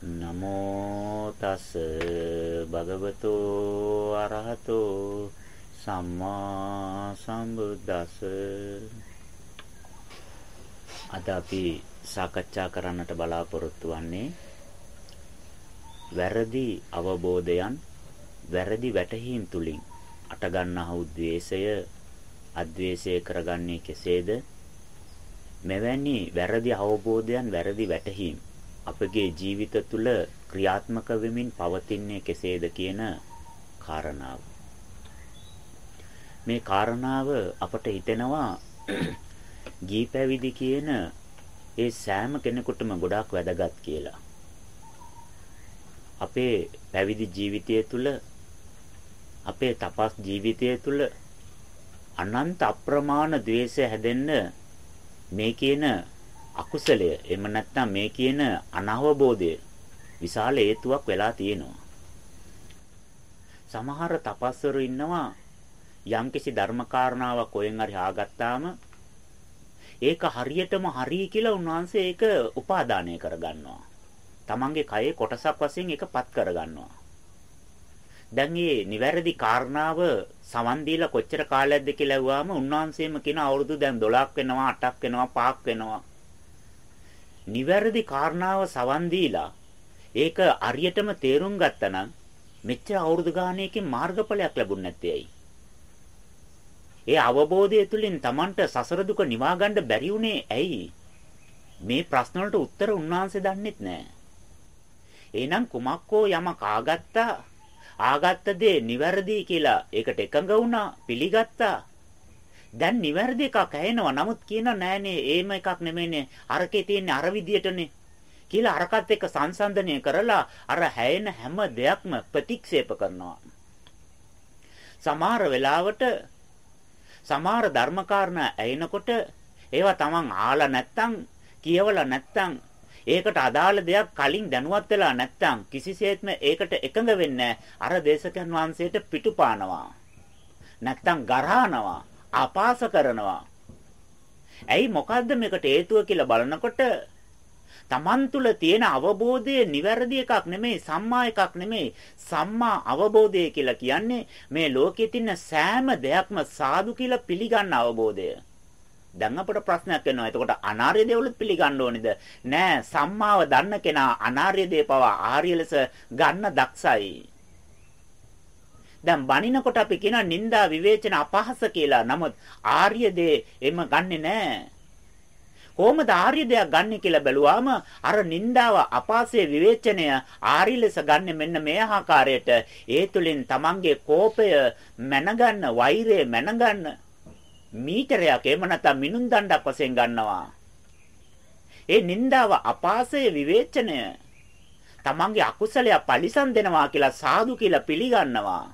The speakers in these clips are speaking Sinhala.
නමෝ තස් භගවතු අරහතෝ සම්මා සම්බුද්දස්ස. අද අපි සාකච්ඡා කරන්නට බලාපොරොත්තු වෙන්නේ වැරදි අවබෝධයන් වැරදි වැටහීම් තුලින් අට ගන්නා වූ द्वේෂය අද්වේෂය කරගන්නේ කෙසේද? මෙවැනි වැරදි අවබෝධයන් වැරදි වැටහීම් අපගේ ජීවිත තුළ ක්‍රියාත්මක වෙමින් පවතින්නේ කෙසේද කියන කාරණාව. මේ කාරණාව අපට හිතෙනවා ගී පැවිදි කියන ඒ සෑම කෙනෙකුටම ගොඩාක් වැදගත් කියලා. අපේ පැවිදි ජීවිතය තුළ අපේ තපස් ජීවිතය තුළ අනන්ත අප්‍රමාණ द्वේෂය හැදෙන්න මේ කියන අකුසලය එහෙම නැත්නම් මේ කියන අනවබෝධය විශාල හේතුවක් වෙලා තියෙනවා. සමහර තපස්වරු ඉන්නවා යම්කිසි ධර්මකාරණාවක් කොහෙන් හරි ආගත්තාම ඒක හරියටම හරි කියලා උන්වහන්සේ ඒක උපාදානය කරගන්නවා. තමන්ගේ කයේ කොටසක් වශයෙන් ඒකපත් කරගන්නවා. දැන් මේ නිවැරදි කාරණාව සවන් දීලා කොච්චර කාලයක්ද කියලා ඇහුවාම උන්වහන්සේම කියන අවුරුදු දැන් 12ක් වෙනවා 8ක් වෙනවා 5ක් වෙනවා නිවැරදි කාරණාව සවන් දීලා ඒක අරියටම තේරුම් ගත්තනම් මෙච්චර අවුරුදු ගානකින් මාර්ගඵලයක් ලැබුණ නැත්තේ ඇයි? ඒ අවබෝධය තුළින් Tamanට සසර දුක නිවා ගන්න බැරි උනේ ඇයි? මේ ප්‍රශ්න වලට උත්තර උන්වහන්සේ දන්නෙත් නෑ. එහෙනම් කුමක්කෝ යමක් ආගත්තා ආගත්ත දේ නිවැරදි කියලා ඒකට එකඟ වුණා පිළිගත්තා දැන් නිවැරදි එකක් ඇහෙනවා. නමුත් කියන නෑනේ ඒම එකක් නෙමෙයිනේ. අරකේ තියෙන්නේ අර විදියටනේ. කියලා අරකට එක්ක සංසන්දනය කරලා අර හැයෙන හැම දෙයක්ම ප්‍රතික්ෂේප කරනවා. සමහර වෙලාවට සමහර ධර්මකාරණා ඇයෙනකොට ඒවා Taman ආලා නැත්තම් කියවලා නැත්තම් ඒකට අදාළ දෙයක් කලින් දැනුවත් වෙලා නැත්තම් කිසිසේත්ම ඒකට එකඟ වෙන්නේ අර දේශකයන් වහන්සේට පිටුපානවා නැත්තම් ගරහනවා ආපාස කරනවා. ඇයි මොකද්ද මේකට හේතුව කියලා බලනකොට Taman තුල තියෙන අවබෝධය නිවැරදි එකක් නෙමෙයි සම්මා එකක් නෙමෙයි සම්මා අවබෝධය කියලා කියන්නේ මේ ලෝකයේ තියෙන සෑම දෙයක්ම සාදු කියලා පිළිගන්න අවබෝධය. දැන් අපට ප්‍රශ්නයක් එනවා. එතකොට අනාර්ය දේවලුත් පිළිගන්න ඕනේද? නෑ සම්මාව දන්න කෙනා අනාර්ය දේ පවා ආර්ය ලෙස ගන්න දක්ෂයි. දැන් බනිනකොට අපි කියනවා නිന്ദා විවේචන අපහාස කියලා. නමුත් ආර්ය දේ එම ගන්නෙ නෑ. කොහොමද ආර්ය දෙයක් ගන්න කියලා බැලුවාම අර නිന്ദාව අපාසයේ විවේචනය ආර්ය ලෙස ගන්න මෙන්න මේ ආකාරයට ඒ තුලින් තමන්ගේ කෝපය මැනගන්න වෛරය මැනගන්න මීටරයක් එහෙම නැත්නම් මිනුම් දණ්ඩක් වශයෙන් ගන්නවා ඒ නිന്ദාව අපාසයේ විවේචනය තමන්ගේ අකුසලය පරිසම් දෙනවා කියලා සාදු කියලා පිළිගන්නවා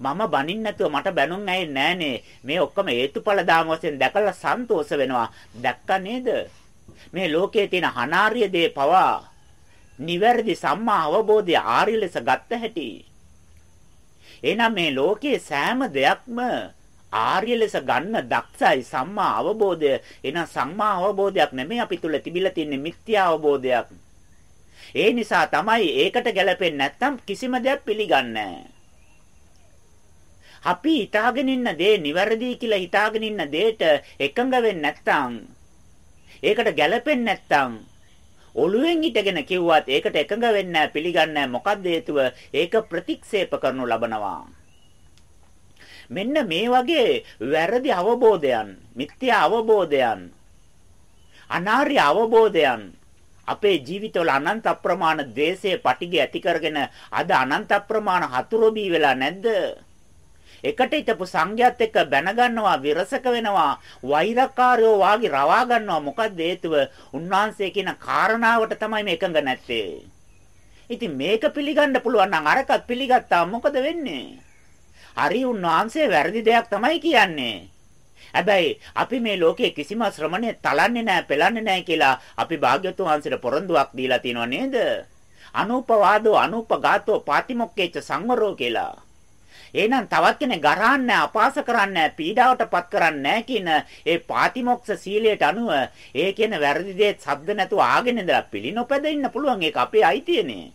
මම බනින්න නැතුව මට බැනුම් ඇයි නෑනේ. මේ ඔක්කොම හේතුඵල දාම වශයෙන් දැකලා සන්තෝෂ වෙනවා. දැක්කා නේද? මේ ලෝකයේ තියෙන අනාර්ය දේ පවා නිවැරදි සම්මා අවබෝධය ආර්ය ලෙස ගත්ත හැටි. එහෙනම් මේ ලෝකයේ සෑම දෙයක්ම ආර්ය ලෙස ගන්න දක්ෂයි සම්මා අවබෝධය. එහෙනම් සම්මා අවබෝධයක් නෙමෙයි අපි තුල තිබිලා තියෙන මිත්‍යා අවබෝධයක්. ඒ නිසා තමයි ඒකට ගැලපෙන්නේ නැත්නම් කිසිම දෙයක් පිළිගන්නේ නැහැ. අපි හිතාගෙන ඉන්න දේ නිවැරදි කියලා හිතාගෙන ඉන්න දෙයට එකඟ වෙන්නේ නැත්නම් ඒකට ගැළපෙන්නේ නැත්නම් ඔළුවෙන් හිටගෙන කිව්වත් ඒකට එකඟ වෙන්නේ නැහැ පිළිගන්නේ නැහැ. මොකක්ද හේතුව? ඒක ප්‍රතික්ෂේප කරනු ලබනවා. මෙන්න මේ වගේ වැරදි අවබෝධයන් මිත්‍යා අවබෝධයන් අනාර්ය අවබෝධයන් අපේ ජීවිතවල අනන්ත අප්‍රමාණ ද්වේෂයේ පටිගය ඇති කරගෙන අද අනන්ත අප්‍රමාණ හතුරුබී වෙලා නැද්ද? එකට හිටපු සංඝයාත් එක්ක බැන ගන්නවා විරසක වෙනවා වෛරකාරයෝ වාගේ රවා ගන්නවා. මොකද හේතුව? උන්වහන්සේ කියන කාරණාවට තමයි මේ එකඟ නැත්තේ. ඉතින් මේක පිළිගන්න පුළුවන් නම් අරකත් පිළිගත්තා. මොකද වෙන්නේ? හරි උන්වහන්සේ වැරදි දෙයක් තමයි කියන්නේ. හැබැයි අපි මේ ලෝකයේ කිසිම ශ්‍රමණේ තලන්නේ නැහැ, පෙලන්නේ නැහැ කියලා අපි භාග්‍යවතුන් වහන්සේට පොරොන්දුවක් දීලා තියෙනව නේද? අනුපවාදෝ අනුපගාතෝ පාතිමොක්කේච සංවරෝ කියලා. එහෙනම් තවත් කෙනෙක් ගරහන්නේ අපාස කරන්නේ පීඩාවටපත් කරන්නේ කියන ඒ පාතිමොක්ෂ සීලයට අනුව ඒ කියන වැරදි දේ සද්ද නැතුව ආගෙන ඉඳලා පිළිනොපැද ඉන්න පුළුවන් ඒක අපේ අයිතියනේ.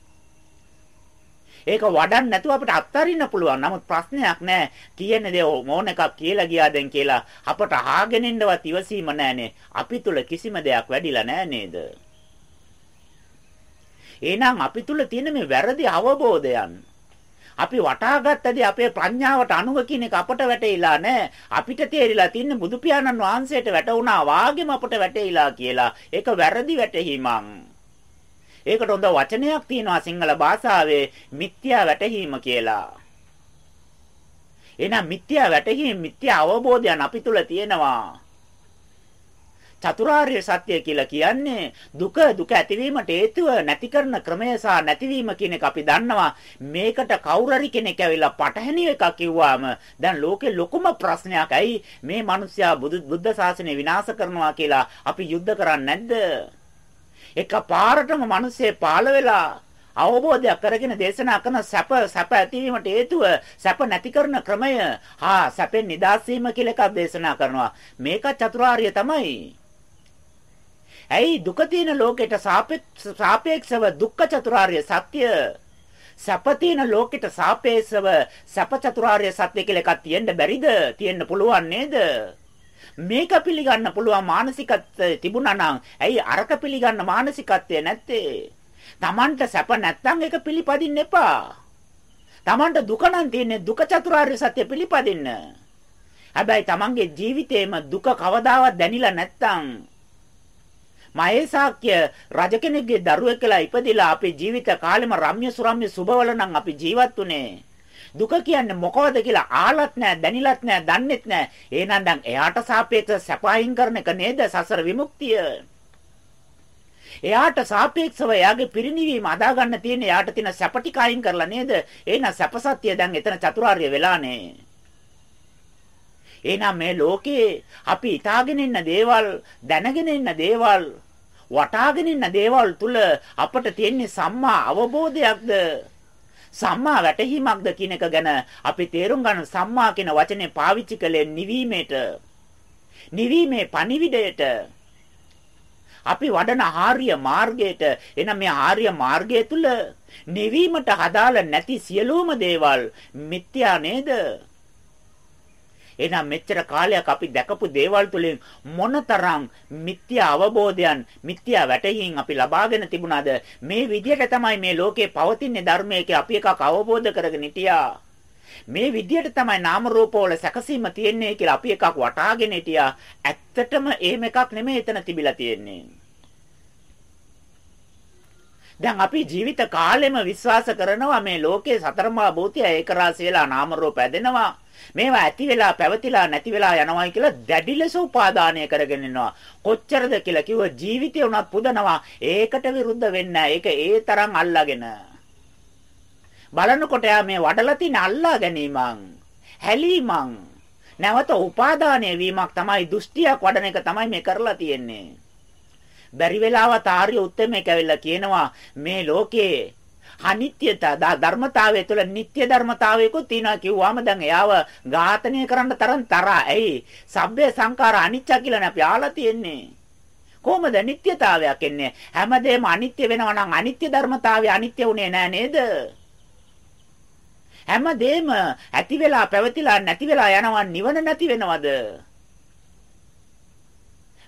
ඒක වඩන්න නැතුව අපිට අත්හරින්න පුළුවන්. නමුත් ප්‍රශ්නයක් නැහැ. කියන දේ මොන එකක් කියලා ගියාදෙන් කියලා අපට අහගෙන ඉන්නවත් ඉවසීම නැහනේ. අපි තුල කිසිම දෙයක් වැඩිලා නැහැ නේද? එහෙනම් අපි තුල තියෙන මේ වැරදි අවබෝධයන් අපි වටහාගත්තදී අපේ ප්‍රඥාවට අනුව කියන එක අපට වැටහිලා නැහැ. අපිට තේරිලා තින්නේ බුදු පියාණන් වහන්සේට වැටුණා වාගෙම අපට වැටහිලා කියලා. ඒක වැරදි වැටහීමක්. ඒකට හොඳ වචනයක් තියෙනවා සිංහල භාෂාවේ මිත්‍යා වැටහීම කියලා. එහෙනම් මිත්‍යා වැටහීම මිත්‍යා අවබෝධයන් අපි තුල තියෙනවා. චතුරාර්ය සත්‍ය කියලා කියන්නේ දුක දුක ඇතිවීමට හේතුව නැති කරන ක්‍රමය සහ නැතිවීම කියන එක අපි දන්නවා. මේකට කවුරුරි කෙනෙක් ඇවිල්ලා පටහැනි එකක් කිව්වාම දැන් ලෝකේ ලොකුම ප්‍රශ්නයක්. ඇයි? මේ මිනිස්සයා බුද්ධ ශාසනය විනාශ කරනවා කියලා අපි යුද්ධ කරන්නේ නැද්ද? එකපාරටම මිනිස්සේ පාළ වෙලා අවබෝධයක් කරගෙන දේශනා කරන සැප සැප ඇතිවීමට හේතුව සැප නැති කරන ක්‍රමය. හා සැපෙන් නිදහස් වීම කියලා එකක් දේශනා කරනවා. මේක චතුරාර්ය තමයි. ඇයි දුක තියෙන ලෝකෙට සාපේක්ෂව දුක්ඛ චතුරාර්ය සත්‍ය සැප තියෙන ලෝකෙට සාපේක්ෂව සැප චතුරාර්ය සත්‍ය කියලා එකක් තියෙන්න බැරිද තියෙන්න පුළුවන් නේද මේක පිළිගන්න පුළුවන් මානසිකත්වය තිබුණා නම් ඇයි අරක පිළිගන්න මානසිකත්වය නැත්තේ? Tamanට සැප නැත්තම් ඒක පිළිපදින්න එපා. Tamanට දුක නම් තියෙන්නේ දුක චතුරාර්ය සත්‍ය පිළිපදින්න. හැබැයි Tamanගේ ජීවිතේම දුක කවදාවත් දැනිලා නැත්තම් මහේසාක්‍ය රජ කෙනෙක්ගේ දරුවෙක් කියලා ඉපදිලා අපේ ජීවිත කාලෙම රම්‍ය සුරම්‍ය සුබවල නම් අපි ජීවත් උනේ. දුක කියන්නේ මොකවද කියලා ආලත් නැහැ, දැනිලත් නැහැ, දන්නෙත් නැහැ. එහෙනම් දැන් එයාට සාපේක්ෂව සැපයින් කරන එක නේද සසර විමුක්තිය? එයාට සාපේක්ෂව එයාගේ පිරිණිවීම අදා ගන්න තියෙන එයාට තියෙන සැප ටික අයින් කරලා නේද? එහෙනම් සැප සත්‍ය දැන් එතන චතුරාර්ය වෙලානේ. එහෙනම් මේ ලෝකේ අපි ඊටාගෙන ඉන්න දේවල් දැනගෙන ඉන්න දේවල් වටාගෙන ඉන්න දේවල් තුල අපට තියෙන සම්මා අවබෝධයක්ද? සම්මා වැටහීමක්ද කියන එක ගැන අපි තේරුම් ගන්න සම්මා කියන වචනේ පාවිච්චි කළේ නිවීමේට නිවීමේ පණිවිඩයට. අපි වඩන ආර්ය මාර්ගයට. එනම් මේ ආර්ය මාර්ගය තුල නිවීමට හදාල නැති සියලුම දේවල් මිත්‍යා නේද? එහෙනම් මෙච්චර කාලයක් අපි දැකපු දේවල් තුලින් මොනතරම් මිත්‍යා අවබෝධයන් මිත්‍යා වැටහීම් අපි ලබාගෙන තිබුණාද? මේ විදිහට තමයි මේ ලෝකේ පවතින ධර්මයේ අපි එකක් අවබෝධ කරගෙන හිටියා. මේ විදිහට තමයි නාම රූප වල සැකසීම තියෙන්නේ කියලා අපි එකක් වටාගෙන හිටියා. ඇත්තටම එහෙම එකක් නෙමෙයි එතන තිබිලා තියෙන්නේ. දැන් අපි ජීවිත කාලෙම විශ්වාස කරනවා මේ ලෝකේ සතරමා භූතය ඒකරාශී වෙලා නාම රූප ඇදෙනවා මේවා ඇති වෙලා පැවතිලා නැති වෙලා යනවායි කියලා දැඩි ලෙස උපාදානය කරගෙන ඉන්නවා. කොච්චරද කියලා කිව්ව ජීවිතේ උනත් පුදනවා. ඒකට විරුද්ධ වෙන්නේ ඒක ඒ තරම් අල්ලාගෙන. බලනකොට යා මේ වඩලා තියෙන අල්ලා ගැනීමක්, හැලීමක්, නැවත උපාදානය වීමක් තමයි දෘෂ්ටියක් වඩන එක තමයි මේ කරලා තියෙන්නේ. බැරි වෙලාවත් ආර්ය උත්තමයෙක් ඇවිල්ලා කියනවා මේ ලෝකේ අනිත්‍යතා ධර්මතාවය තුළ නিত্য ධර්මතාවයකුත් තියෙනවා කිව්වම දැන් එයාව ඝාතනය කරන්න තරම් තරහා. ඇයි? සබ්බේ සංඛාර අනිච්ච කියලානේ අපි ආලා තියෙන්නේ. කොහොමද නිට්ටයතාවයක් එන්නේ? හැමදේම අනිත්‍ය වෙනවා නම් අනිත්‍ය ධර්මතාවය අනිත්‍ය උනේ නෑ නේද? හැමදේම ඇති වෙලා පැවතිලා නැති වෙලා යනවා නිවන නැති වෙනවද?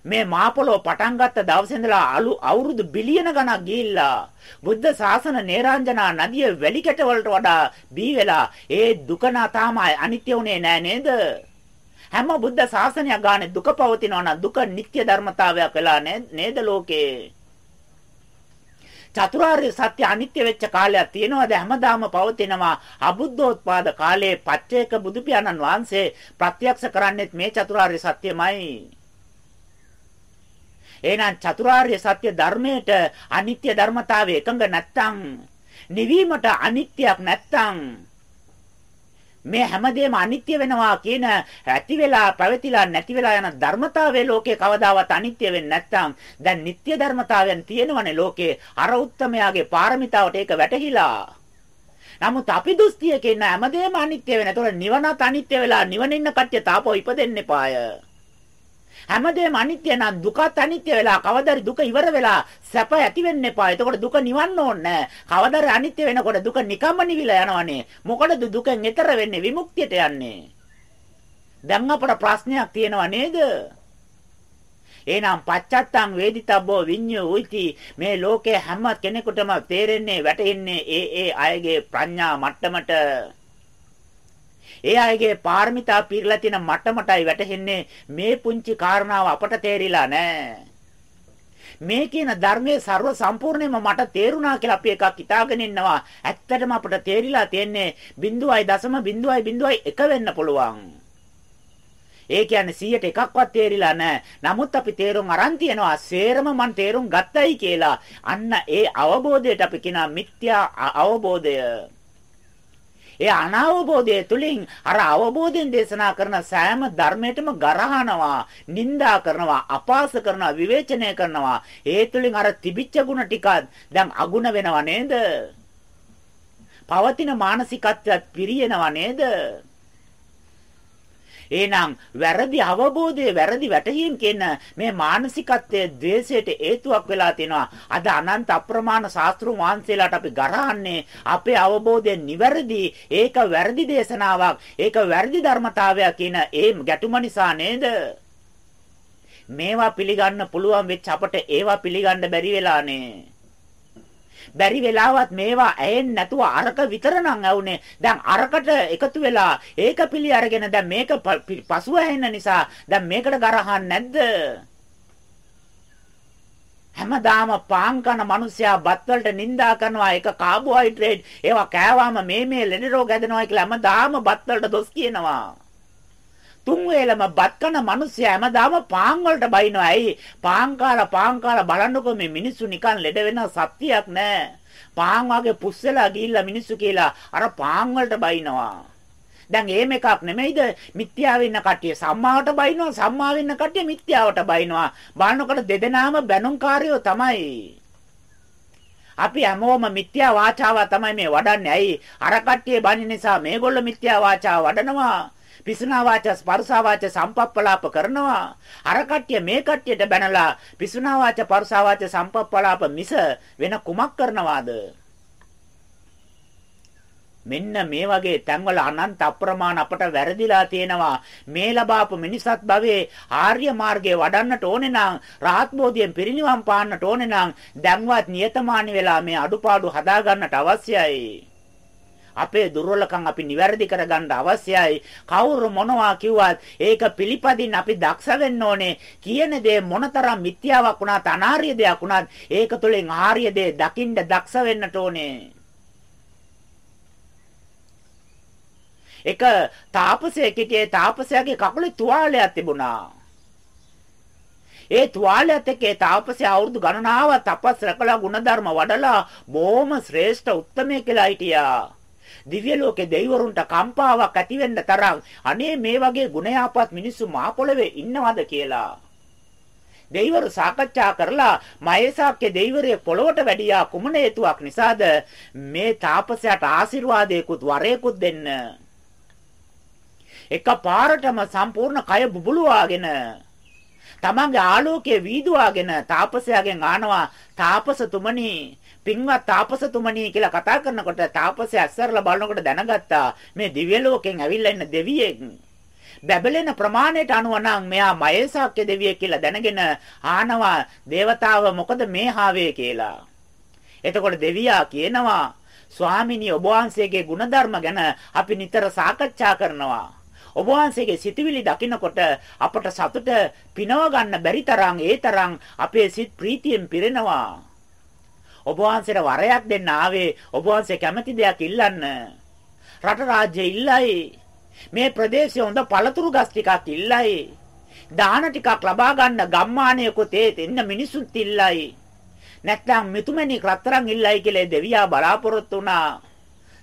මේ මාපොළොව පටන් ගත්ත දවසේ ඉඳලා අවුරුදු බිලියන ගණක් ගිහිල්ලා බුද්ධ ශාසන නේරාංජනා නදිය වැලි කැට වලට වඩා බී වෙලා ඒ දුක නාතාම අනිත්‍ය උනේ නෑ නේද? හැම බුද්ධ ශාසනයක් ගානේ දුක පවතිනවා නම් දුක නිත්‍ය ධර්මතාවයක් වෙලා නේද ලෝකේ? චතුරාර්ය සත්‍ය අනිත්‍ය වෙච්ච කාලයක් තියෙනවාද? හැමදාම පවතිනවා අබුද්ධෝත්පාද කාලයේ පච්චේක බුදු පියාණන් වහන්සේ ප්‍රත්‍යක්ෂ කරන්නේත් මේ චතුරාර්ය සත්‍යමයි. එහෙනම් චතුරාර්ය සත්‍ය ධර්මයට අනිත්‍ය ධර්මතාවය එකඟ නැත්තම් නිවීමට අනිත්‍යයක් නැත්තම් මේ හැමදේම අනිත්‍ය වෙනවා කියන ඇති වෙලා පැවතිලා නැති වෙලා යන ධර්මතාවයේ ලෝකේ කවදාවත් අනිත්‍ය වෙන්නේ නැත්නම් දැන් නিত্য ධර්මතාවයන් තියෙනවනේ ලෝකේ අර උත්තමයාගේ පාරමිතාවට ඒක වැටහිලා නමුත් අපි දුස්තියක ඉන්න හැමදේම අනිත්‍ය වෙන. ඒතකොට නිවනත් අනිත්‍ය වෙලා නිවන ඉන්න කට්ටිය තාපෝ ඉපදෙන්න එපාය. හැමදේම අනිත්‍ය නම් දුකත් අනිත්‍ය වෙලා කවදාරි දුක ඉවර වෙලා සැප ඇති වෙන්න එපා. එතකොට දුක නිවන්න ඕනේ කවදාරි අනිත්‍ය වෙනකොට දුක නිකම්ම නිවිලා යනවනේ. මොකටද දුකෙන් එතර වෙන්නේ විමුක්තියට යන්නේ? දැන් අපට ප්‍රශ්නයක් තියෙනව නේද? එහෙනම් පච්චත්තං වේදිතබ්බෝ විඤ්ඤෝ උයිති මේ ලෝකේ හැම කෙනෙකුටම තේරෙන්නේ වැටෙන්නේ ඒ ඒ අයගේ ප්‍රඥා මට්ටමට ඒ අයගේ පාරමිතා පිරලා තියෙන මට්ටමටයි වැටහෙන්නේ මේ පුංචි කාරණාව අපට තේරිලා නැහැ. මේ කියන ධර්මයේ ਸਰව සම්පූර්ණයෙන්ම මට තේරුණා කියලා අපි එකක් හිතාගෙන ඉන්නවා. ඇත්තටම අපට තේරිලා තියෙන්නේ 0.0.0.1 වෙන්න පුළුවන්. ඒ කියන්නේ 100ට එකක්වත් තේරිලා නැහැ. නමුත් අපි තේරුම් අරන් තියනවා සේරම මන් තේරුම් ගත්තයි කියලා. අන්න ඒ අවබෝධයට අපි කියනවා මිත්‍යා අවබෝධය. ඒ අනවබෝධය තුලින් අර අවබෝධයෙන් දේශනා කරන සෑම ධර්මයකටම ගරහනවා, නිඳා කරනවා, අපහාස කරනවා, විවේචනය කරනවා. ඒ තුලින් අර තිබිච්ච ಗುಣ ටිකක් දැන් අගුණ වෙනව නේද? පවතින මානසිකත්වයක් පිරියනව නේද? එහෙනම් වැරදි අවබෝධය වැරදි වැටහීම් කියන මේ මානසිකත්වයේ द्वේෂයට හේතුවක් වෙලා තිනවා. අද අනන්ත අප්‍රමාණ ශාස්ත්‍රුන් වහන්සේලාට අපි ගරහන්නේ අපේ අවබෝධය නිවැරදි ඒක වැරදි දේශනාවක් ඒක වැරදි ධර්මතාවයක් කියන ඒ ගැටුම නිසා නේද? මේවා පිළිගන්න පුළුවන් වෙච්ච අපට ඒවා පිළිගන්න බැරි වෙලානේ. බැරි වෙලාවත් මේවා ඇහෙන්නේ නැතුව අරක විතර නම් ඇවුනේ. දැන් අරකට එකතු වෙලා ඒක පිළි අරගෙන දැන් මේක පසුව ඇහෙන්න නිසා දැන් මේකට ගරහන්නේ නැද්ද? හැමදාම පාන් කන මිනිස්සයා බත් වලට නිඳා කරනවා ඒක කාබෝහයිඩ්‍රේට් ඒවා කෑවාම මේ මේ ලෙඩ රෝග හැදෙනවා කියලා හැමදාම බත් වලට දොස් කියනවා තුන් වේලම බත් කන මිනිස්සයා හැමදාම පාන් වලට බයිනවා. ඇයි? පාන් කාලා පාන් කාලා බලන්නකෝ මේ මිනිස්සු නිකන් ලෙඩ වෙන සත්‍යයක් නැහැ. පාන් වගේ පුස්සලා ගිහිල්ලා මිනිස්සු කියලා අර පාන් වලට බයිනවා. දැන් එහෙම එකක් නෙමෙයිද මිත්‍යාව ඉන්න කට්ටිය සම්මාවට බයිනවා සම්මාව ඉන්න කට්ටිය මිත්‍යාවට බයිනවා බලනකොට දෙදෙනාම බැනුම්කාරයෝ තමයි අපි හැමෝම මිත්‍යා වාචාව තමයි මේ වඩන්නේ ඇයි අර කට්ටිය බණි නිසා මේගොල්ලෝ මිත්‍යා වාචාව වඩනවා පිසුනා වාචා ස්පර්ශා වාචා සම්පප්පලාප කරනවා. අර කට්ටිය මේ කට්ටියට බැනලා පිසුනා වාචා පරුසා වාචා සම්පප්පලාප මිස වෙන කුමක් කරනවාද? මෙන්න මේ වගේ තැන්වල අනන්ත අප්‍රමාණ අපට වැරදිලා තියෙනවා. මේ ලබාපු මිනිසත් භවයේ ආර්ය මාර්ගයේ වඩන්නට ඕනේ නම් රාහත් බෝධියෙන් පිරිනිවන් පාන්නට ඕනේ නම් දැන්වත් නියතමානි වෙලා මේ අඩුපාඩු හදා ගන්නට අවශ්‍යයි. අපේ දුර්වලකම් අපි නිවැරදි කරගන්න අවශ්‍යයි. කවුරු මොනවා කිව්වත් ඒක පිළිපදින්න අපි දක්ෂ වෙන්න ඕනේ. කියන දේ මොනතරම් මිත්‍යාවක් වුණත් අනාර්ය දෙයක් වුණත් ඒක තුළින් ආර්ය දේ දකින්න දක්ෂ වෙන්නට ඕනේ. එක තාපසයෙක් හිටියේ තාපසයාගේ කකුලේ තුවාලයක් තිබුණා. ඒ තුවාලයත් එක්ක ඒ තාපසයා අවුරුදු ගණනාවක් තපස් රැකලා ಗುಣධර්ම වඩලා බොහොම ශ්‍රේෂ්ඨ උත්තමයෙක් කියලා හිටියා. දිව්‍ය ලෝකේ දෙවිවරුන්ට කම්පාවක් ඇති වෙන්න තරම් අනේ මේ වගේ ගුණයාපත් මිනිස්සු මහ පොළවේ ඉන්නවද කියලා. දෙවිවරු සාකච්ඡා කරලා මහේසාක්‍ය දෙවිවරේ පොළොවට වැඩියා කුමන හේතුවක් නිසාද මේ තාපසයාට ආශිර්වාදයකුත් වරයකුත් දෙන්න. එකපාරටම සම්පූර්ණ කය බුබුලුවාගෙන තමන්ගේ ආලෝකයේ වීදුවාගෙන තාපසයාගෙන් ආනවා තාපසතුමනි පින්වත් තාපසතුමනි කියලා කතා කරනකොට තාපසයා අස්සරලා බලනකොට දැනගත්තා මේ දිව්‍ය ලෝකෙන් ඇවිල්ලා ඉන්න දෙවියෙක් බැබලෙන ප්‍රමාණයට අනුව නම් මෙයා මයසාක්‍ය දෙවියෙක් කියලා දැනගෙන ආනවා దేవතාව මොකද මේ හාවේ කියලා. එතකොට දෙවියා කියනවා ස්වාමිනී ඔබ වහන්සේගේ ಗುಣධර්ම ගැන අපි නිතර සාකච්ඡා කරනවා. ඔබ වහන්සේගේ සිතවිලි දකිනකොට අපට සතුට පිනව ගන්න බැරි තරම් ඒ තරම් අපේ සිත් ප්‍රීතියෙන් පිරෙනවා. ඔබ වහන්සේට වරයක් දෙන්න ආවේ ඔබ වහන්සේ කැමති දෙයක් ඉල්ලන්න. රට රාජ්‍ය ඉල්ලයි. මේ ප්‍රදේශයේ හොඳ පළතුරු ගස් ටිකක් ඉල්ලයි. දාන ටිකක් ලබා ගන්න ගම්මානයකොත් ඒ එන්න මිනිසුත් ඉල්ලයි. නැත්නම් මෙතුමනි රත්තරන් ඉල්ලයි කියලා දෙවියා බලාපොරොත්තු වුණා.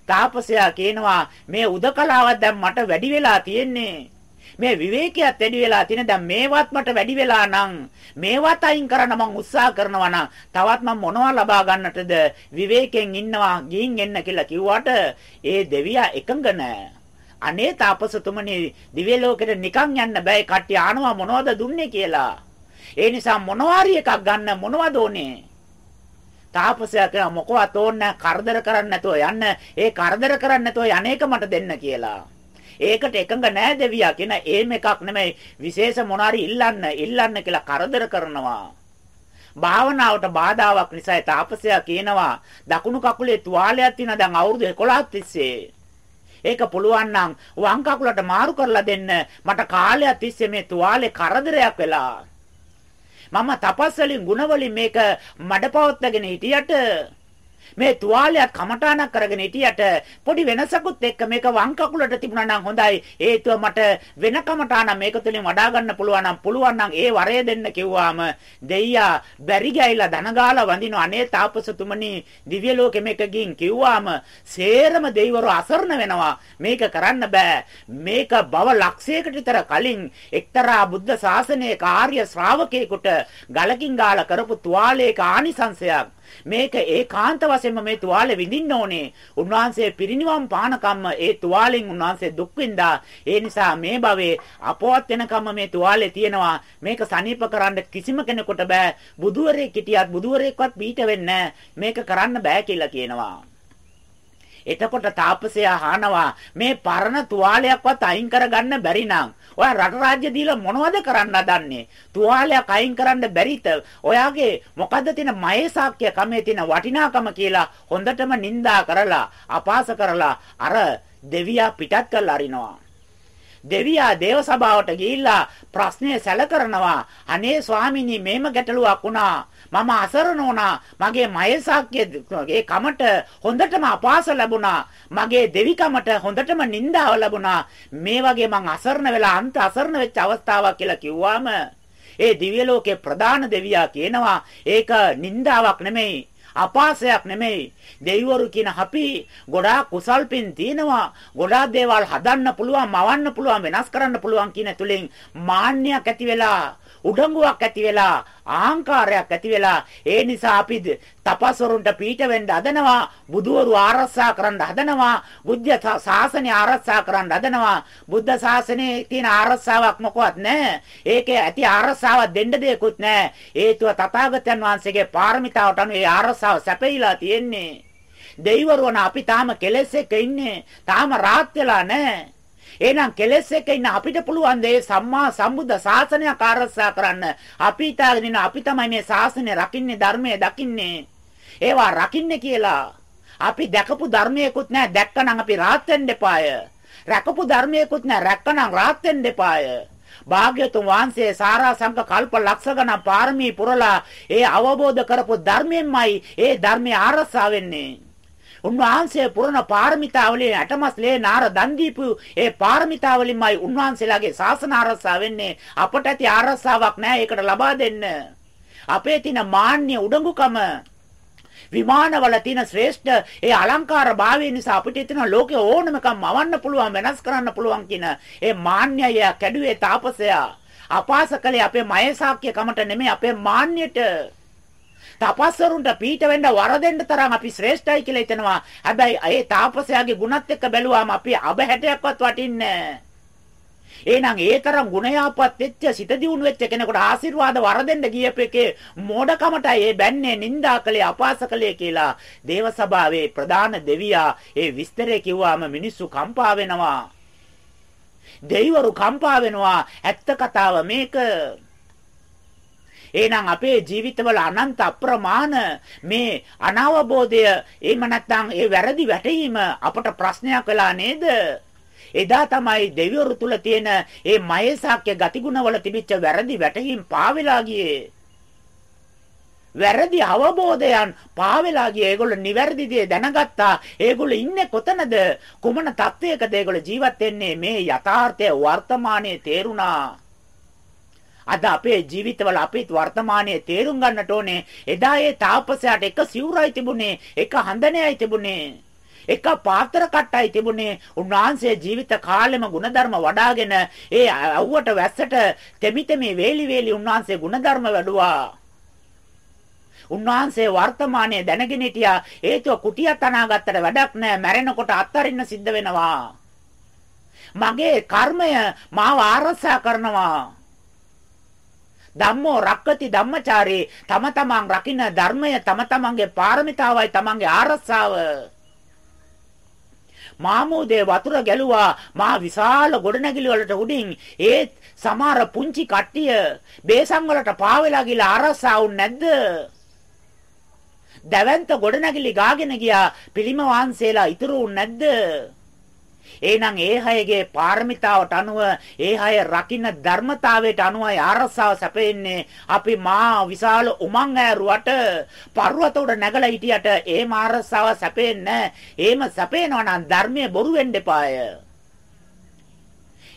තාපසයා කියනවා මේ උදකලාවක් දැන් මට වැඩි වෙලා තියෙන්නේ. මේ විවේකයක් වැඩි වෙලා තියෙන. දැන් මේවත් මට වැඩි වෙලා නම් මේවත් අයින් කරන්න මං උත්සාහ කරනවා නම් තවත් මං මොනවා ලබා ගන්නටද විවේකයෙන් ඉන්නවා ගින් එන්න කියලා කිව්වට ඒ දෙවියා එකඟ නැහැ අනේ තාපසතුමනි දිව්‍ය ලෝකෙට නිකන් යන්න බෑ. කට්ටිය ආනවා මොනවද දුන්නේ කියලා. ඒ නිසා මොනවාරි එකක් ගන්න මොනවද ඕනේ? තාපසයා කියන මොකවත් ඕනේ කරදර කරන්නේ නැතුව යන්න. ඒ කරදර කරන්නේ නැතුව යන්නේක මට දෙන්න කියලා. ඒකට එකඟ නෑ දෙවියා කියන ඒම එකක් නෙමෙයි විශේෂ මොනාරි ඉල්ලන්න ඉල්ලන්න කියලා කරදර කරනවා. භාවනාවට බාධාවක් නිසා තාපසයා කියනවා දකුණු කකුලේ තුවාලයක් තියෙනවා දැන් අවුරුදු 11ක් තිස්සේ. ඒක පුළුවන් නම් වම් කකුලට මාරු කරලා දෙන්න මට කාලයක් තිස්සේ මේ තුවාලේ කරදරයක් වෙලා. මම තපස් වලින් ගුණ වලින් මේක මඩපවත්වාගෙන හිටියට මේ තුවාලයක් කමටානක් කරගෙන හිටියට පොඩි වෙනසකුත් එක්ක මේක වම් කකුලට තිබුණා නම් හොඳයි. හේතුව මට වෙන කමටාන මේක තුලින් වඩා ගන්න පුළුවන් නම් පුළුවන් නම් ඒ වරය දෙන්න කිව්වාම දෙයියා බැරි ගෑයිලා ධනගාලා වඳින අනේ තාපසතුමනි දිව්‍ය ලෝකෙ මේක ගින් කිව්වාම සේරම දෙවිවරු අසරණ වෙනවා. මේක කරන්න බෑ. මේක බව ලක්ෂයකට විතර කලින් එක්තරා බුද්ධ ශාසනයේ කාර්ය ශ්‍රාවකයෙකුට ගලකින් ගාලා කරපු තුවාලයක ආනිසංශයක් මේක ඒකාන්ත වශයෙන්ම මේ තුවාලෙ විඳින්න ඕනේ. උන්වහන්සේ පිරිනිවන් පානකම්ම ඒ තුවාලෙන් උන්වහන්සේ දුක් විඳා. ඒ නිසා මේ භවයේ අපවත් වෙනකම්ම මේ තුවාලේ තියෙනවා. මේක සනීප කරන්න කිසිම කෙනෙකුට බෑ. බුදුවරයෙක් හිටියත් බුදුවරයෙක්වත් පිට වෙන්නේ මේක කරන්න බෑ කියලා කියනවා. එතකොට තාපසයා අහනවා මේ පරණ තුවාලයක්වත් අයින් කරගන්න බැරි නම් ඔයා රට රාජ්‍ය දීලා මොනවද කරන්න හදන්නේ? තුවාලයක් අයින් කරන්න බැරිත. ඔයාගේ මොකද්ද තියෙන මහේසාක්‍ය කමේ තියෙන වටිනාකම කියලා හොඳටම නිඳා කරලා අපාස කරලා අර දෙවියා පිටත් කරලා අරිනවා. දෙවියා දේව සභාවට ගිහිල්ලා ප්‍රශ්නය සැල කරනවා. අනේ ස්වාමිනී මේම ගැටලුවක් වුණා. මම අසරණ වුණා. මගේ මහේසාක්‍යගේ කමට හොඳටම අපාස ලැබුණා. මගේ දෙවිකමට හොඳටම නිඳාව ලැබුණා. මේ වගේ මං අසරණ වෙලා අන්ත අසරණ වෙච්ච අවස්ථාවක් කියලා කිව්වාම ඒ දිව්‍ය ලෝකේ ප්‍රධාන දෙවියා කියනවා ඒක නිඳාවක් නෙමෙයි අපාසයක් නෙමෙයි. දෙවිවරු කියන අපි ගොඩාක් කුසල් පින් තියෙනවා. ගොඩාක් දේවල් හදන්න පුළුවන්, මවන්න පුළුවන්, වෙනස් කරන්න පුළුවන් කියන තුලින් මාන්නයක් ඇති වෙලා උඩඟුවක් ඇති වෙලා ආහංකාරයක් ඇති වෙලා ඒ නිසා අපි තපස්වරුන්ට පීඨ වෙන්න හදනවා බුදුවරු ආරක්ෂා කරන්න හදනවා බුද්ධ ශාසනය ආරක්ෂා කරන්න හදනවා. බුද්ධ ශාසනයේ තියෙන ආරක්ෂාවක් මොකවත් නැහැ. ඒකේ ඇති ආරක්ෂාවක් දෙන්න දෙයක්වත් නැහැ. හේතුව තථාගතයන් වහන්සේගේ පාරමිතාවට අනුව ඒ ආරක්ෂාව සැපයීලා තියෙන්නේ. දෙවිවරුන් අපි තාම කෙලෙස් එක්ක ඉන්නේ. තාම රාත් වෙලා නැහැ. එහෙනම් කෙලෙස් එක ඉන්න අපිට පුළුවන් දේ සම්මා සම්බුද්ධ ශාසනයක් ආරක්ෂා කරන්න. අපි හිතාගෙන ඉන්න අපි තමයි මේ ශාසනය රකින්නේ ධර්මයේ දකින්නේ. ඒවා රකින්නේ කියලා. අපි දැකපු ධර්මයකුත් නැහැ. දැක්කනම් අපි rahat වෙන්න එපාය. රැකපු ධර්මයකුත් නැහැ. රැක්කනම් rahat වෙන්න එපාය. භාග්‍යතුන් වහන්සේ සාරා සංක කල්ප ලක්ෂ ගණන් පාරමී පුරලා ඒ අවබෝධ කරපු ධර්මයෙන්මයි ඒ ධර්මය ආරක්ෂා වෙන්නේ. උන්වහන්සේ පුරන පාරමිතාවලින් ඇටමස් ලේ නාර දන් දීපු ඒ පාරමිතාවලින්මයි උන්වහන්සේලාගේ ශාසන ආරක්ෂා වෙන්නේ. අපට ඇති ආරක්ෂාවක් නැහැ ඒකට ලබා දෙන්න. අපේ තියෙන මාන්‍ය උඩඟුකම විමානවල තියෙන ශ්‍රේෂ්ඨ ඒ අලංකාර භාවය නිසා අපිට තියෙන ලෝකේ ඕනමකම් මවන්න පුළුවන් වෙනස් කරන්න පුළුවන් කියන ඒ මාන්නය කැඩුවේ තාපසයා. අපාසකලේ අපේ මයසාක්‍ය කමට නෙමෙයි අපේ මාන්නයට තපස්වරුන්ට පීඨ වෙන්න වරදෙන්න තරම් අපි ශ්‍රේෂ්ඨයි කියලා හිතනවා. හැබැයි ඒ තාපසයාගේ ගුණත් එක්ක බැලුවාම අපි අබ හැටයක්වත් වටින්නේ එහෙනම් ඒ තරම් ගුණයාපත් වෙච්ච සිත දියුණු වෙච්ච කෙනෙකුට ආශිර්වාද වරදෙන්න ගියපෙකේ මෝඩකමටයි ඒ බැන්නේ නින්දා කළේ අපාස කළේ කියලා දේව සභාවේ ප්‍රධාන දෙවියා ඒ විස්තරය කිව්වාම මිනිස්සු කම්පා වෙනවා. දෙවිවරු කම්පා වෙනවා. ඇත්ත කතාව මේක. එහෙනම් අපේ ජීවිතවල අනන්ත අප්‍රමාණ මේ අනවබෝධය එහෙම නැත්නම් ඒ වැරදි වැටහීම අපට ප්‍රශ්නයක් වෙලා නේද? එදා තමයි දෙවිවරු තුල තියෙන ඒ මහේසාක්‍ය ගතිගුණවල තිබිච්ච වැරදි වැටහීම් පාවෙලා ගියේ. වැරදි අවබෝධයන් පාවෙලා ගිය. ඒගොල්ලෝ නිවැරදි දේ දැනගත්තා. ඒගොල්ලෝ ඉන්නේ කොතනද? කුමන තත්වයකද ඒගොල්ලෝ ජීවත් වෙන්නේ? මේ යථාර්ථය වර්තමානයේ තේරුණා. අද අපේ ජීවිතවල අපේ වර්තමානයේ තේරුම් ගන්නට ඕනේ. එදා ඒ තාපසයාට එක සිවුරයි තිබුණේ එක හඳනයයි තිබුණේ එක පාත්‍ර කට්ටයි තිබුණේ. උන්වහන්සේ ජීවිත කාලෙම ಗುಣධර්ම වඩාගෙන ඒ අවුවට වැස්සට තෙමිතෙමි වේලි වේලි උන්වහන්සේ ಗುಣධර්ම වැඩුවා. උන්වහන්සේ වර්තමානයේ දැනගෙන හිටියා. හේතුව කුටියක් අනාගත්තට වැඩක් නැහැ මැරෙනකොට අත්හරින්න සිද්ධ වෙනවා. මගේ කර්මය මාව ආරක්ෂා කරනවා. ධම්මෝ රක්කති ධම්මචාරේ. තම තමන් රකින්න ධර්මය තම තමන්ගේ පාරමිතාවයි තමන්ගේ ආරස්සාව මාමෝදේ වතුර ගැලුවා. මා විශාල ගොඩනැගිලි වලට උඩින් ඒත් සමහර පුංචි කට්ටිය බේසම් වලට පාවෙලා ගිහලා ආරස්සා වුන් නැද්ද? දැවැන්ත ගොඩනැගිලි ගාගෙන ගියා. පිළිම වහන්සේලා ඉතුරු නැද්ද? එහෙනම් ඒ හයගේ පාරමිතාවට අනුව ඒ හය රකින්න ධර්මතාවයට අනුවයි ආරස්සාව සැපෙන්නේ. අපි මා විශාල උමං ඈරුවට පර්වත උඩ නැගලා හිටියට ඒ මාරස්සාව සැපෙන්නේ නැහැ. එහෙම සැපේනවා නම් ධර්මයේ බොරු වෙන්න එපාය.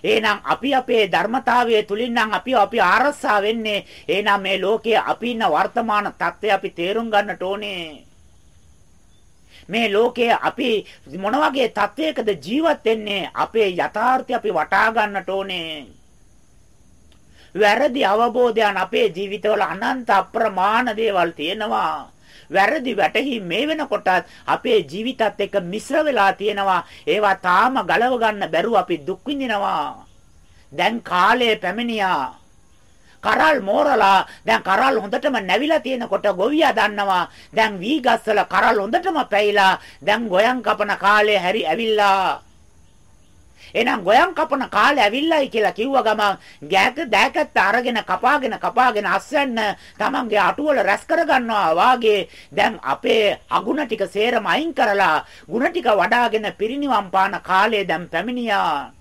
එහෙනම් අපි අපේ ධර්මතාවයේ තුලින් නම් අපි අපි ආරස්සා වෙන්නේ. එහෙනම් මේ ලෝකයේ අපි ඉන්න වර්තමාන தත්ත්වය අපි තේරුම් ගන්නට ඕනේ. මේ ලෝකයේ අපි මොන වගේ තත්වයකද ජීවත් වෙන්නේ අපේ යථාර්ථය අපි වටා ගන්නට ඕනේ. වැරදි අවබෝධයන් අපේ ජීවිතවල අනන්ත අප්‍රමාණ දේවල් තියෙනවා. වැරදි වැටහි මේ වෙනකොටත් අපේ ජීවිතත් එක්ක මිශ්‍ර වෙලා තියෙනවා. ඒවා තාම ගලව ගන්න බැරුව අපි දුක් විඳිනවා. දැන් කාලය පැමිණියා. කරල් මෝරලා දැන් කරල් හොඳටම නැවිලා තියෙනකොට ගොවියා දන්නවා. දැන් වී ගස්වල කරල් හොඳටම පැයිලා දැන් ගොයන් කපන කාලේ හැරි ඇවිල්ලා. එහෙනම් ගොයන් කපන කාලේ ඇවිල්ලායි කියලා කිව්ව ගමන් ගෑක දෑකත් අරගෙන කපාගෙන කපාගෙන අස්වැන්න තමන්ගේ අටුවල රැස් කරගන්නවා වාගේ දැන් අපේ අගුණ ටික සේරම අයින් කරලා ಗುಣ ටික වඩාගෙන පිරිනිවන් පාන කාලය දැන් පැමිණියා.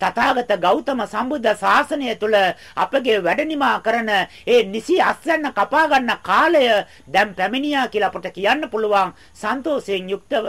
තථාගත ගෞතම සම්බුද්ධ ශාසනය තුල අපගේ වැඩනිමා කරන ඒ නිසි අස්වැන්න කපා ගන්න කාලය දැන් පැමිණියා කියලා අපට කියන්න පුළුවන්. සන්තෝෂයෙන් යුක්තව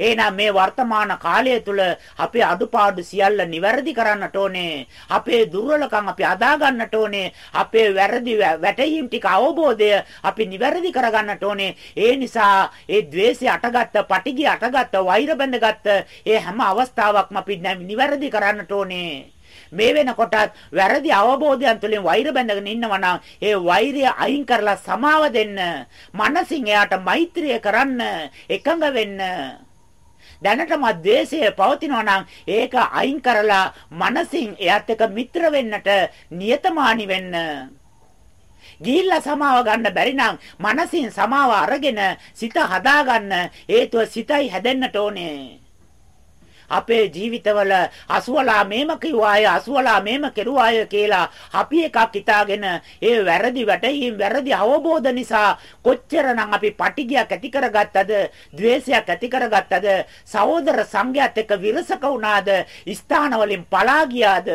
එහෙනම් මේ වර්තමාන කාලය තුල අපේ අඩුපාඩු සියල්ල නිවැරදි කරන්නට ඕනේ. අපේ දුර්වලකම් අපි අදා ගන්නට ඕනේ. අපේ වැරදි වැටහීම් ටික අවබෝධය අපි නිවැරදි කරගන්නට ඕනේ. ඒ නිසා ඒ द्वේෂය අටගත්ත, පටිගි අටගත්ත, වෛර බැඳගත්ත ඒ හැම අවස්ථාවක්ම අපි නිවැරදි කරන්නට ඕනේ. මේ වෙනකොටත් වැරදි අවබෝධයන් තුළින් වෛර බැඳගෙන ඉන්නවා නම් ඒ වෛරය අයින් කරලා සමාව දෙන්න මනසින් එයාට මෛත්‍රිය කරන්න එකඟ වෙන්න දැනටම ද්වේෂය පවතිනවා නම් ඒක අයින් කරලා මනසින් එයත් එක්ක මිත්‍ර වෙන්නට නියතමානි වෙන්න. ගිහිල්ලා සමාව ගන්න බැරි නම් මනසින් සමාව අරගෙන සිත හදාගන්න හේතුව සිතයි හැදෙන්නට ඕනේ. අපේ ජීවිතවල අසුවලා මේම කිව්වාය අසුවලා මේම කෙරුවාය කියලා අපි එකක් හිතාගෙන ඒ වැරදි වැටහීම් වැරදි අවබෝධ නිසා කොච්චරනම් අපි පටිගයක් ඇති කරගත්තද द्वේෂයක් ඇති කරගත්තද සහෝදර සංඝයාත් එක්ක විරසක වුණාද ස්ථාන වලින් පලා ගියාද?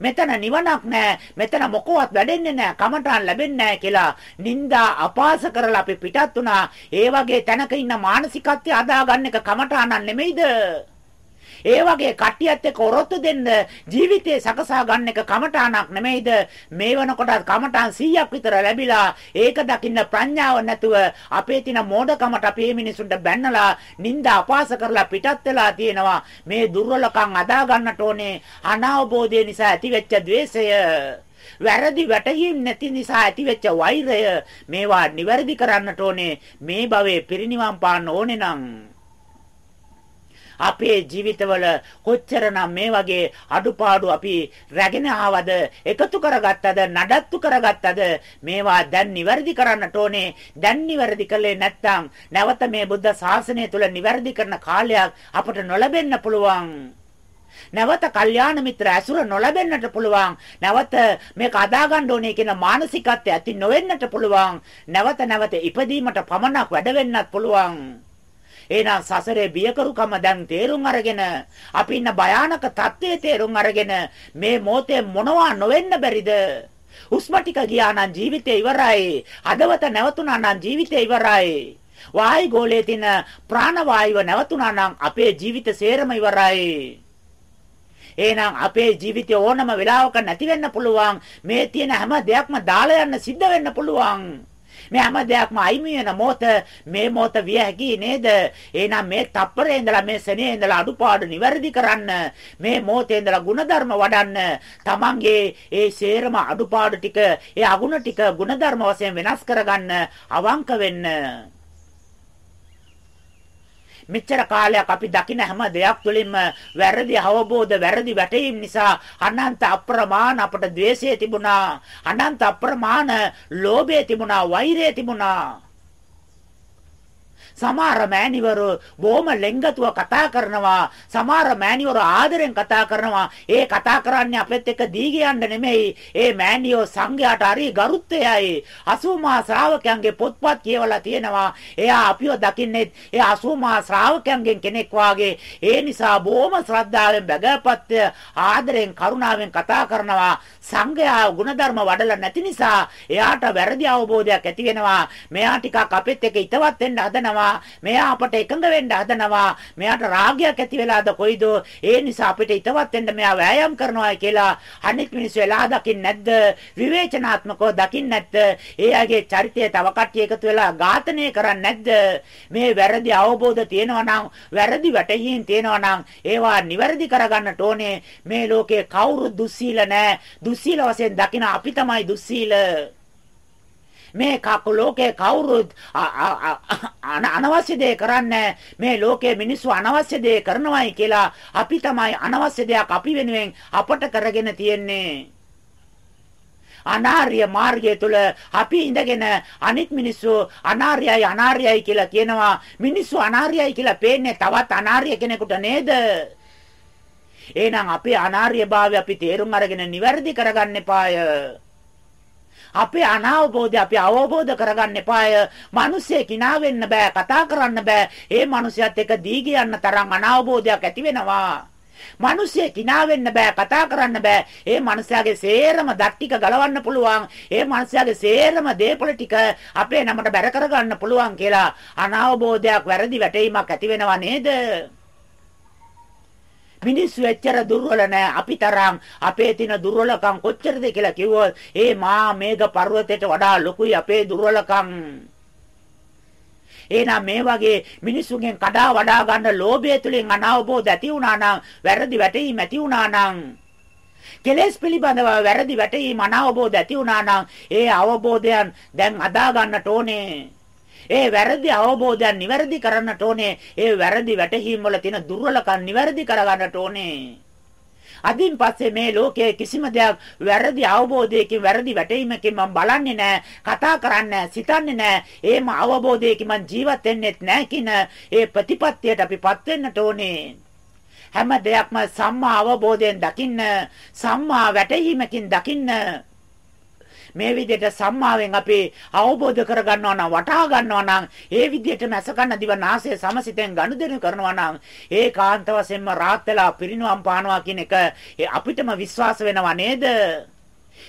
මෙතන නිවනක් නැහැ. මෙතන මොකවත් වැඩෙන්නේ නැහැ. කමටහන් ලැබෙන්නේ නැහැ කියලා නිന്ദා අපාස කරලා අපි පිටත් වුණා. ඒ වගේ තැනක ඉන්න මානසිකත්වය අදාගන්න එක කමටහනක් නෙමෙයිද? ඒ වගේ කට්ටියත් එක්ක ඔරොත්තු දෙන්න ජීවිතේ සකසා ගන්න එක කමඨාණක් නෙමෙයිද? මේ වෙනකොට කමඨාන් 100ක් විතර ලැබිලා ඒක දකින්න ප්‍රඥාව නැතුව අපේ තින මෝඩකමට අපේ මිනිසුන්ට බැන්නලා නිନ୍ଦා අපාස කරලා පිටත් වෙලා තියෙනවා. මේ දුර්වලකම් අදා ගන්නට ඕනේ අනාවබෝධය නිසා ඇතිවෙච්ච द्वේෂය වැරදි වැටහීම් නැති නිසා ඇතිවෙච්ච වෛරය මේවා නිවැරදි කරන්නට ඕනේ. මේ භවයේ පිරිණිවන් පාන්න ඕනේ නම්. අපේ ජීවිතවල කොච්චරනම් මේ වගේ අඩුපාඩු අපි රැගෙන ආවද එකතු කරගත්තද නඩත්තු කරගත්තද මේවා දැන් නිවැරදි කරන්නට ඕනේ දැන් නිවැරදි කළේ නැත්නම් නැවත මේ බුද්ධ ශාසනය තුල නිවැරදි කරන කාලයක් අපට නොලැබෙන්න පුළුවන් නැවත කල්යාණ මිත්‍ර ඇසුර නොලැබෙන්නට පුළුවන්. නැවත මේක අදා ගන්න ඕනේ කියන මානසිකත්වය ඇති නොවෙන්නට පුළුවන්. නැවත නැවත ඉපදීමට පමණක් වැඩ වෙන්නත් පුළුවන්. එහෙනම් සසරේ බියකරුකම දැන් තේරුම් අරගෙන අපි ඉන්න භයානක தත්ත්වයේ තේරුම් අරගෙන මේ මොහොතේ මොනවා නොවෙන්න බැරිද? හුස්ම ටික ගියා නම් ජීවිතේ ඉවරයි. හදවත නැවතුණා නම් ජීවිතේ ඉවරයි. වායු ගෝලයේ තියෙන ප්‍රාණ වායුව නැවතුණා නම් අපේ ජීවිත සේරම ඉවරයි. එහෙනම් අපේ ජීවිතේ ඕනම වෙලාවක නැති වෙන්න පුළුවන්. මේ තියෙන හැම දෙයක්ම දාලා යන්න සිද්ධ වෙන්න පුළුවන්. මේ හැම දෙයක්ම අයිමි වෙන මොහොත මේ මොහොත විය හැකි නේද? එහෙනම් මේ තප්පරේ ඉඳලා මේ සෙනේ ඉඳලා අඩුපාඩු නිවැරදි කරන්න මේ මොහොතේ ඉඳලා ಗುಣධර්ම වඩන්න තමන්ගේ ඒ සේරම අඩුපාඩු ටික ඒ අගුණ ටික ಗುಣධර්ම වශයෙන් වෙනස් කරගන්න අවංක වෙන්න මෙච්චර කාලයක් අපි දකින හැම දෙයක් තුළින්ම වැරදි අවබෝධ වැරදි වැටහීම් නිසා අනන්ත අප්‍රමාණ අපට द्वේෂය තිබුණා. අනන්ත අප්‍රමාණ ලෝභය තිබුණා වෛරය තිබුණා. සමහර මෑණිවරු බොහොම ලෙන්ගතුව කතා කරනවා. සමහර මෑණිවරු ආදරෙන් කතා කරනවා. ඒ කතා කරන්නේ අපෙත් එක්ක දීග යන්න නෙමෙයි. ඒ මෑණියෝ සංඝයාට හරි ගරුත්වයයි. අසූමා ශ්‍රාවකයන්ගේ පොත්පත් කියවලා තියෙනවා. එයා අපිව දකින්නේ ඒ අසූමා ශ්‍රාවකයන්ගෙන් කෙනෙක් වාගේ. ඒ නිසා බොහොම ශ්‍රද්ධාවෙන් බැගෑපත් ආදරෙන් කරුණාවෙන් කතා කරනවා. සංඝයා ගුණධර්ම වඩලා නැති නිසා එයාට වැරදි අවබෝධයක් ඇති වෙනවා. මෙයා ටිකක් අපෙත් එක්ක ඉතවත් වෙන්න හදනවා. හදනවා. මෙයා අපට එකඟ වෙන්න හදනවා. මෙයාට රාගයක් ඇති වෙලාද කොයිද? ඒ නිසා අපිට හිතවත් වෙන්න මෙයා වෑයම් කරනවා කියලා අනිත් මිනිස්සු එලා දකින්නේ නැද්ද? විවේචනාත්මකව දකින්නේ නැද්ද? ඒ අයගේ චරිතය තව කට්ටිය එකතු වෙලා ඝාතනය කරන්නේ නැද්ද? මේ වැරදි අවබෝධ තියෙනවා නම් වැරදි වැටහීම් තියෙනවා නම් ඒවා නිවැරදි කරගන්නට ඕනේ. මේ ලෝකේ කවුරු දුස්සීල නැහැ. දුස්සීල වශයෙන් දකින අපි තමයි දුස්සීල. මේ කකු ලෝකේ කවුරුත් අනවශ්‍ය දේ කරන්නේ මේ ලෝකයේ මිනිස්සු අනවශ්‍ය දේ කරනවායි කියලා අපි තමයි අනවශ්‍ය දෙයක් අපි වෙනුවෙන් අපට කරගෙන තියෙන්නේ. අනාර්ය මාර්ගය තුල අපි ඉඳගෙන අනිත් මිනිස්සු අනාර්යයි අනාර්යයි කියලා කියනවා. මිනිස්සු අනාර්යයි කියලා පේන්නේ තවත් අනාර්ය කෙනෙකුට නේද? එහෙනම් අපේ අනාර්යභාවය අපි තේරුම් අරගෙන නිවැරදි කරගන්න එපාය. අපේ අනාවබෝධය අපි අවබෝධ කරගන්න එපාය. මිනිස්සේ කිනා වෙන්න බෑ, කතා කරන්න බෑ. ඒ මිනිසයාත් එක්ක දීග යන්න තරම් අනාවබෝධයක් ඇති වෙනවා. මිනිස්සේ කිනා වෙන්න බෑ කතා කරන්න බෑ ඒ මනුස්සයාගේ සේරම දත් ටික ගලවන්න පුළුවන් ඒ මනුස්සයාගේ සේරම දේපොළ ටික අපේ නමට බැර කරගන්න පුළුවන් කියලා අනාවබෝධයක් වැරදි වැටීමක් ඇති වෙනව නේද මිනිස්සු එච්චර දුර්වල නෑ. අපි තරම් අපේ තියෙන දුර්වලකම් කොච්චරද කියලා කිව්වොත් ඒ මා මේඝ පර්වතයට වඩා ලොකුයි අපේ දුර්වලකම්. එහෙනම් මේ වගේ මිනිසුන්ගෙන් කඩා වඩා ගන්න ලෝභය තුලින් අනවබෝධ ඇති වුණා නම් වැරදි වැටීම් ඇති වුණා නම් කෙලෙස් පිළිබඳව වැරදි වැටීම් අනවබෝධ ඇති වුණා නම් ඒ අවබෝධයන් දැන් අදා ගන්නට ඕනේ. ඒ වැරදි අවබෝධයන් නිවැරදි කරන්නට ඕනේ. ඒ වැරදි වැටහීම් වල තියෙන දුර්වලකම් නිවැරදි කරගන්නට ඕනේ. අදින් පස්සේ මේ ලෝකයේ කිසිම දෙයක් වැරදි අවබෝධයකින් වැරදි වැටහීමකින් මම බලන්නේ නැහැ කතා කරන්නේ සිතන්නේ නැහැ ඒම අවබෝධයකින් මම ජීවත් වෙන්නෙත් නැහැ කින ඒ ප්‍රතිපත්තියට අපිපත් වෙන්නට ඕනේ හැම දෙයක්ම සම්මා අවබෝධයෙන් දකින්න සම්මා වැටහීමකින් දකින්න මේ විදිහට සම්මාවෙන් අපි අවබෝධ කරගන්නවා නම් වටහා ගන්නවා නම් ඒ විදිහටම අසකන්න දිව නාසය සමසිතෙන් ගනුදෙනු කරනවා නම් ඒකාන්ත වශයෙන්ම රාත් වෙලා පිරිනුවම් පානවා කියන එක අපිටම විශ්වාස වෙනවා නේද?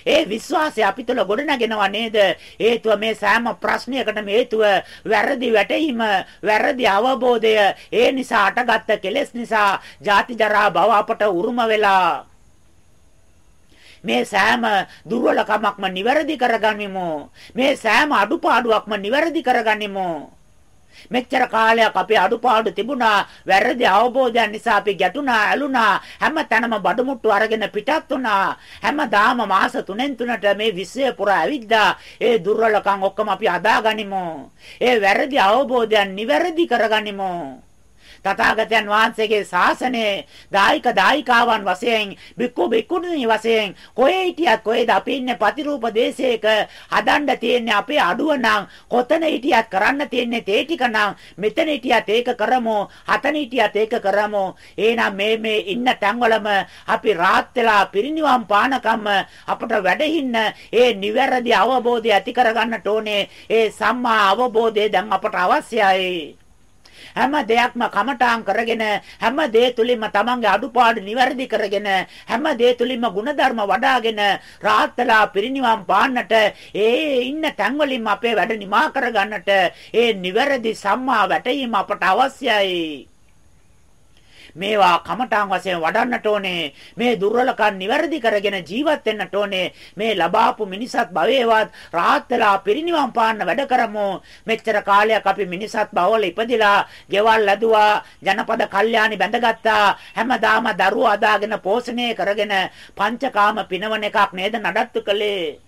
ඒ විශ්වාසය අපි තුළ ගොඩනගෙනවා නේද? හේතුව මේ සෑම ප්‍රශ්නයකටම හේතුව වැරදි වැටහීම, වැරදි අවබෝධය, ඒ නිසා අටගත්ත කෙලෙස් නිසා ජාති ජරා භව අපට උරුම වෙලා මේ සෑම දුර්වලකමක්ම නිවැරදි කරගනිමු. මේ සෑම අඩුපාඩුවක්ම නිවැරදි කරගනිමු. මෙච්චර කාලයක් අපේ අඩුපාඩු තිබුණා වැරදි අවබෝධයන් නිසා අපි ගැටුණා ඇලුනා හැම තැනම බඩමුට්ටු අරගෙන පිටත් වුණා හැමදාම මාස 3න් 3ට මේ විශ්වය පුරා ඇවිද්දා ඒ දුර්වලකම් ඔක්කොම අපි අදාගනිමු ඒ වැරදි අවබෝධයන් නිවැරදි කරගනිමු තථාගතයන් වහන්සේගේ ශාසනයේ දායක දායිකාවන් වශයෙන් බික්කු බික්කුණී වශයෙන් කොහේ හිටියත් කොහෙද අපි ඉන්නේ ප්‍රතිරූප දේශයක හදන්න තියෙන්නේ අපේ අඩුව නම් කොතන හිටියත් කරන්න තියෙන්නේ තේ ටික නම් මෙතන හිටියත් ඒක කරමු හතන හිටියත් ඒක කරමු. එහෙනම් මේ මේ ඉන්න තැන්වලම අපි රාත් වෙලා පිරිනිවන් පානකම් අපට වැඩහින්න ඒ නිවැරදි අවබෝධය ඇති කරගන්නට ඕනේ. ඒ සම්මා අවබෝධය දැන් අපට අවශ්‍යයි. හැම දෙයක්ම කමඨාන් කරගෙන හැම දේ තුලින්ම තමන්ගේ අඩුපාඩු නිවැරදි කරගෙන හැම දේ තුලින්ම ಗುಣධර්ම වඩාගෙන රාහත්ලා පිරිනිවන් පාන්නට ඒ ඉන්න තැන් වලින්ම අපේ වැඩ නිමා කරගන්නට ඒ නිවැරදි සම්මා වැටහීම අපට අවශ්‍යයි. මේවා කමඨාන් වශයෙන් වඩන්නට ඕනේ. මේ දුර්වලකම් නිවැරදි කරගෙන ජීවත් වෙන්නට ඕනේ. මේ ලබාපු මිනිසත් භවයේවත් රාහත් වෙලා පිරිනිවන් පාන්න වැඩ කරමු. මෙච්චර කාලයක් අපි මිනිසත් භවවල ඉපදිලා, ගෙවල් ඇදුවා, ජනපද කල්යාණි බැඳගත්තා. හැමදාම දරුවෝ අදාගෙන පෝෂණය කරගෙන පංචකාම පිනවන එකක් නේද නඩත්තු කළේ.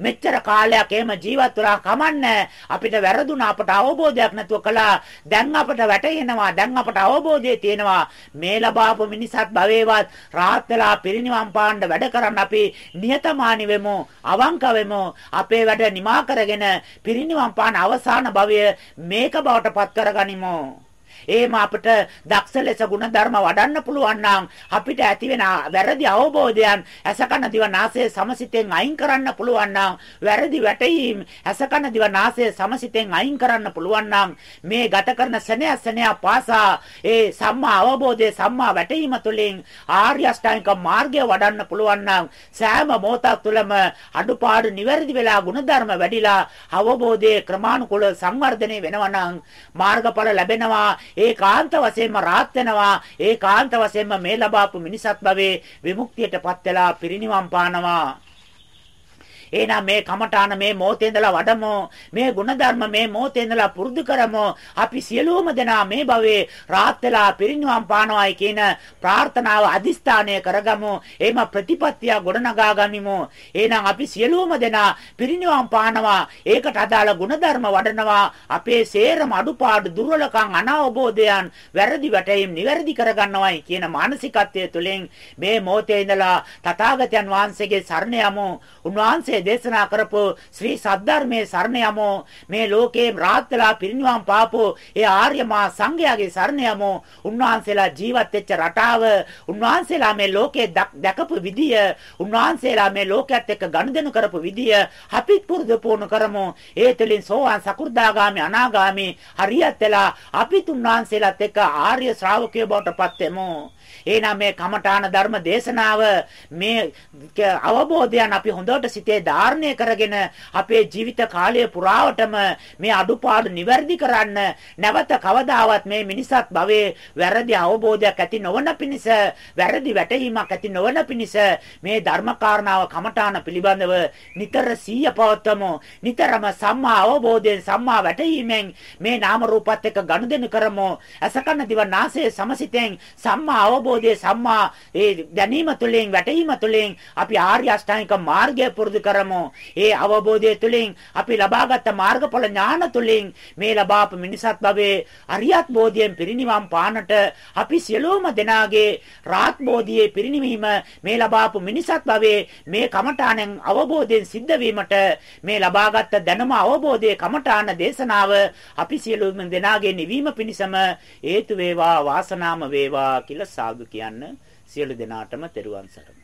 මෙච්චර කාලයක් එහෙම ජීවත් වෙලා කමන්නේ. අපිට වැරදුනා අපට අවබෝධයක් නැතුව කළා. දැන් අපට වැටහෙනවා දැන් අපට අවබෝධය තියෙනවා. මේ ලබාපු මිනිසත් භවේවත් රාහත් වෙලා පිරිනිවන් පාන්න වැඩ කරන්න අපි නියතමානි වෙමු අවංක වෙමු. අපේ වැඩ නිමා කරගෙන පිරිනිවන් පාන අවසාන භවය මේක බවට පත් කරගනිමු. එහෙම අපිට දක්ෂ ලෙස ಗುಣධර්ම වඩන්න පුළුවන් නම් අපිට ඇතිවෙන වැරදි අවබෝධයන් ඇසකන දිවනාසය සමසිතෙන් අයින් කරන්න පුළුවන් නම් වැරදි වැටහීම් ඇසකන දිවනාසය සමසිතෙන් අයින් කරන්න පුළුවන් නම් මේ ගත කරන සෙනෙහ සෙනෙහ පාසා ඒ සම්මා අවබෝධයේ සම්මා වැටහීම තුළින් ආර්ය අෂ්ටාංගික මාර්ගය වඩන්න පුළුවන් නම් සෑම මොහොතක් තුළම අඩුපාඩු නිවැරදි වෙලා ಗುಣධර්ම වැඩිලා අවබෝධයේ ක්‍රමානුකූල සංවර්ධනය වෙනවා නම් මාර්ගඵල ලැබෙනවා. ඒකාන්ත වශයෙන්ම රාත් වෙනවා. ඒකාන්ත වශයෙන්ම මේ ලබාපු මිනිසත් භවයේ විමුක්තියටපත් වෙලා පිරිනිවන් පානවා. එහෙනම් මේ කමඨාන මේ මොහොතේ ඉඳලා වඩමු. මේ ಗುಣධර්ම මේ මොහොතේ ඉඳලා පුරුදු කරමු. අපි සියලුම දෙනා මේ භවයේ රාත් වෙලා පිරිනිවන් පානවායි කියන ප්‍රාර්ථනාව අදිස්ථානය කරගමු. එහෙම ප්‍රතිපත්තිය ගොඩනගා ගනිමු. එහෙනම් අපි සියලුම දෙනා පිරිනිවන් පානවා. ඒකට අදාළ ಗುಣධර්ම වඩනවා. අපේ සේරම අඩුපාඩු දුර්වලකම් අනාවබෝධයන් වැරදි වැටීම් නිවැරදි කරගන්නවායි කියන මානසිකත්වය තුළින් මේ මොහොතේ ඉඳලා තථාගතයන් වහන්සේගේ සරණ යමු. උන්වහන්සේ වහන්සේ දේශනා කරපු ශ්‍රී සද්ධර්මයේ සරණ යමු. මේ ලෝකේ රාහත් වෙලා පිරිනිවන් පාපෝ ඒ ආර්ය මා සංඝයාගේ සරණ යමු. උන්වහන්සේලා ජීවත් වෙච්ච රටාව උන්වහන්සේලා මේ ලෝකේ දැකපු විදිය උන්වහන්සේලා මේ ලෝකයේත් එක්ක ගනුදෙනු කරපු විදිය අපිත් පුරුදු පුහුණු කරමු. ඒ තුළින් සෝවාන් සකු르දාගාමි අනාගාමි හරියට වෙලා අපිත් උන්වහන්සේලාත් එක්ක ආර්ය ශ්‍රාවකයෝ බවට පත් වෙමු. එහෙනම් මේ කමඨාන ධර්ම දේශනාව මේ අවබෝධයන් අපි හොඳට සිතේ ධාරණය කරගෙන අපේ ජීවිත කාලය පුරාවටම මේ අඩුපාඩු නිවැරදි කරන්න නැවත කවදාවත් මේ මිනිසත් භවයේ වැරදි අවබෝධයක් ඇති නොවන පිණිස වැරදි වැටහීමක් ඇති නොවන පිණිස මේ ධර්මකාරණාව කමඨාන පිළිබඳව නිතර සීය පවත්වමු. නිතරම සම්මා අවබෝධයෙන් සම්මා වැටහීමෙන් මේ නාම රූපات එක්ක ගනුදෙනු කරමු. අසකන දිව නාසයේ සමසිතෙන් සම්මා අවබෝධ අවබෝධය සම්මා ඒ දැනීම තුළින් වැටහීම තුළින් අපි ආර්ය අෂ්ටාංගික මාර්ගය පුරුදු කරමු. ඒ අවබෝධය තුළින් අපි ලබාගත් මාර්ගඵල ඥාන තුළින් මේ ලබාපු මිනිසත් භවයේ අරියත් බෝධියෙන් පිරිනිවන් පානට අපි සියලුම දෙනාගේ රාත් බෝධියේ පිරිනිවීම මේ ලබාපු මිනිසත් භවයේ මේ කමඨාණෙන් අවබෝධයෙන් සිද්ධ වීමට මේ ලබාගත් දැනුම අවබෝධයේ කමඨාන දේශනාව අපි සියලුම දෙනාගේ නිවීම පිණිසම හේතු වේවා වාසනාම වේවා කියලා සාදු කියන්න සියලු දෙනාටම තෙරුවන් සරණයි.